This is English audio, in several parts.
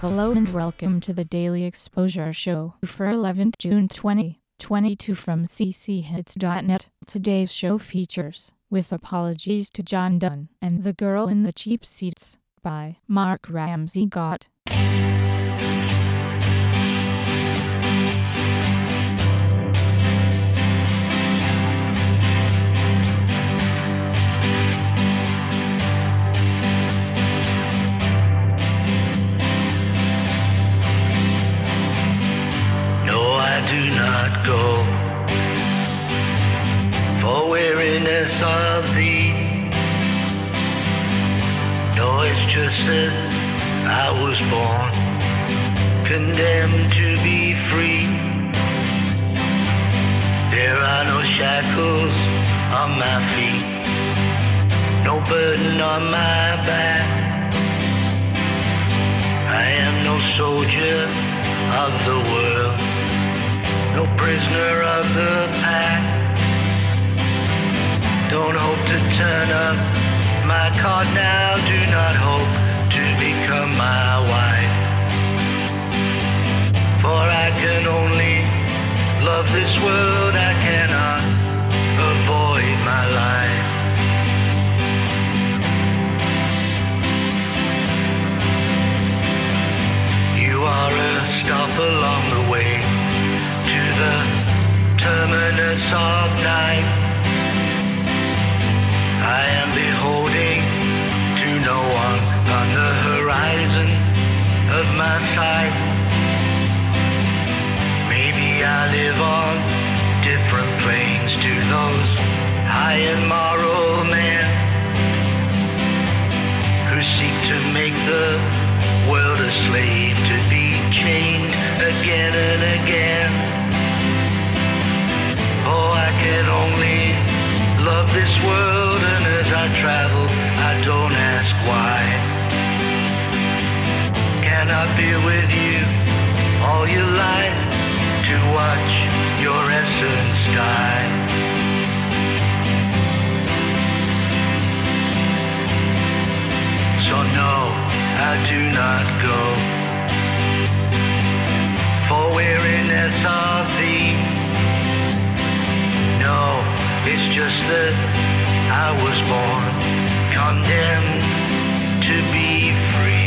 Hello and welcome to the Daily Exposure Show for 11th June 2022 from cchits.net. Today's show features With Apologies to John Donne and The Girl in the Cheap Seats by Mark Ramsey Gott. Go for weariness of thee. No, it's just that I was born condemned to be free. There are no shackles on my feet, no burden on my back. I am no soldier of the world, no prisoner of the pack. Don't hope to turn up my card now, do not hope to become my wife. For I can only love this world, I cannot avoid my life. You are a stop along the way the terminus of night. I am beholding to no one on the horizon of my sight. Maybe I live on different planes to those high and moral men who seek to make the world a slave to be chained again and again. Love this world, and as I travel, I don't ask why. Can I be with you all your life to watch your essence die? That I was born condemned to be free.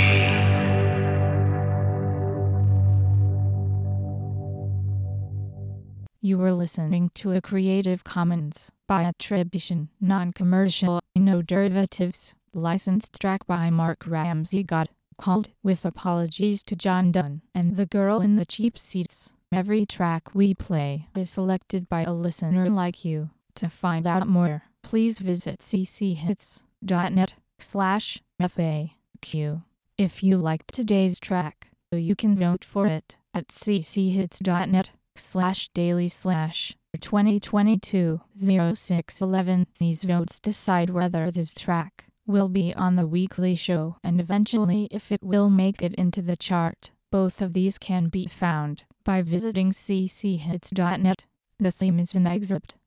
You were listening to a Creative Commons by attribution, non-commercial, no derivatives, licensed track by Mark Ramsey Gott, called With Apologies to John Donne and The Girl in the Cheap Seats. Every track we play is selected by a listener like you. To find out more, please visit cchits.net slash FAQ. If you liked today's track, you can vote for it at cchits.net slash daily slash 2022 0611. These votes decide whether this track will be on the weekly show and eventually if it will make it into the chart. Both of these can be found by visiting cchits.net. The theme is an excerpt